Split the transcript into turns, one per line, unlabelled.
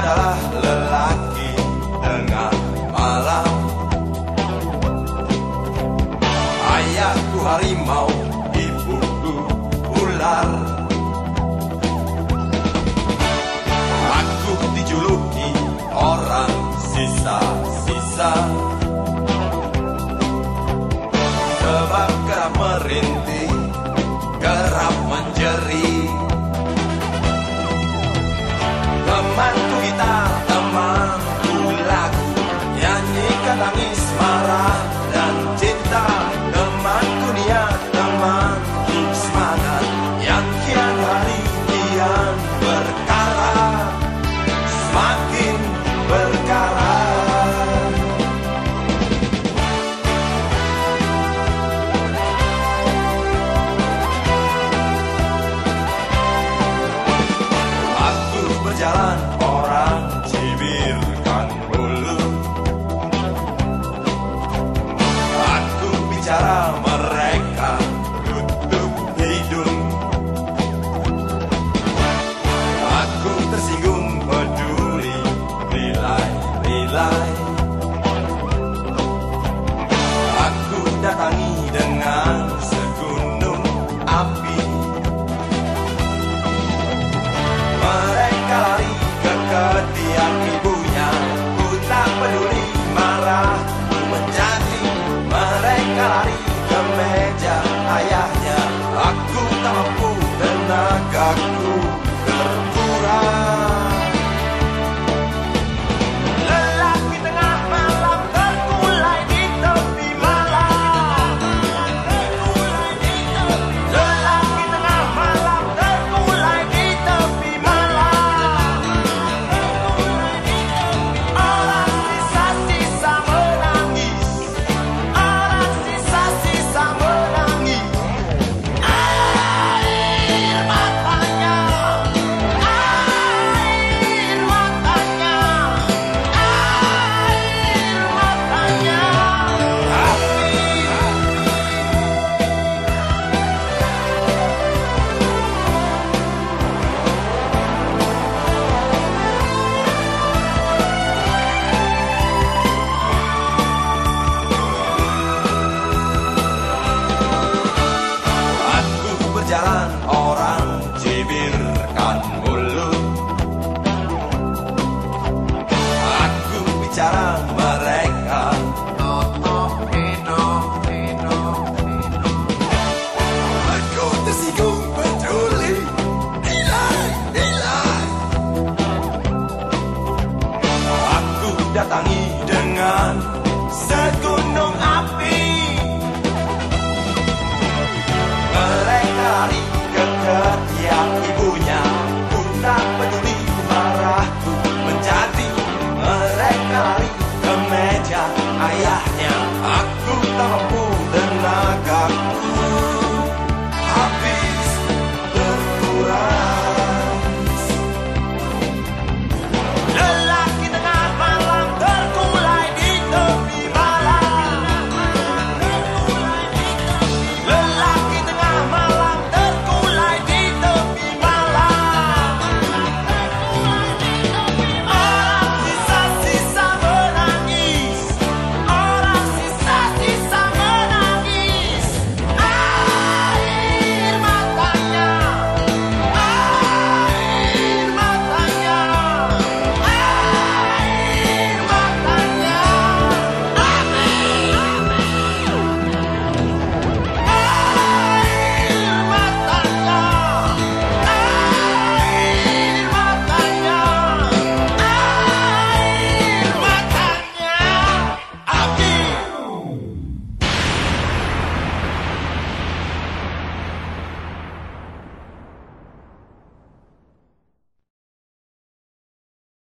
adalah lelaki tengah malam. Ayahku harimau, ibuku ular. Aku dijuluki orang sisa-sisa. darah dan cinta mulu Aku bicara mereka. Datangi dengan segunung air